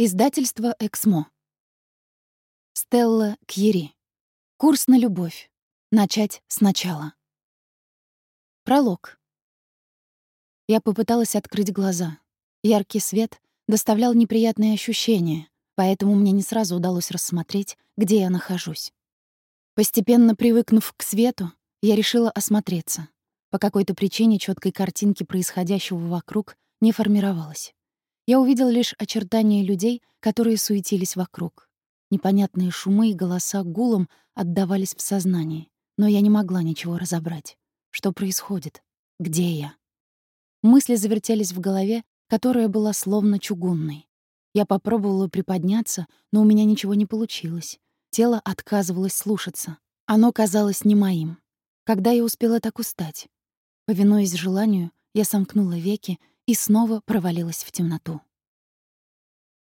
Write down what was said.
Издательство «Эксмо». Стелла Кьери. Курс на любовь. Начать сначала. Пролог. Я попыталась открыть глаза. Яркий свет доставлял неприятные ощущения, поэтому мне не сразу удалось рассмотреть, где я нахожусь. Постепенно привыкнув к свету, я решила осмотреться. По какой-то причине четкой картинки происходящего вокруг не формировалось. Я увидел лишь очертания людей, которые суетились вокруг. Непонятные шумы и голоса гулом отдавались в сознании, но я не могла ничего разобрать. Что происходит? Где я? Мысли завертелись в голове, которая была словно чугунной. Я попробовала приподняться, но у меня ничего не получилось. Тело отказывалось слушаться. Оно казалось не моим. Когда я успела так устать? Повинуясь желанию, я сомкнула веки и снова провалилась в темноту.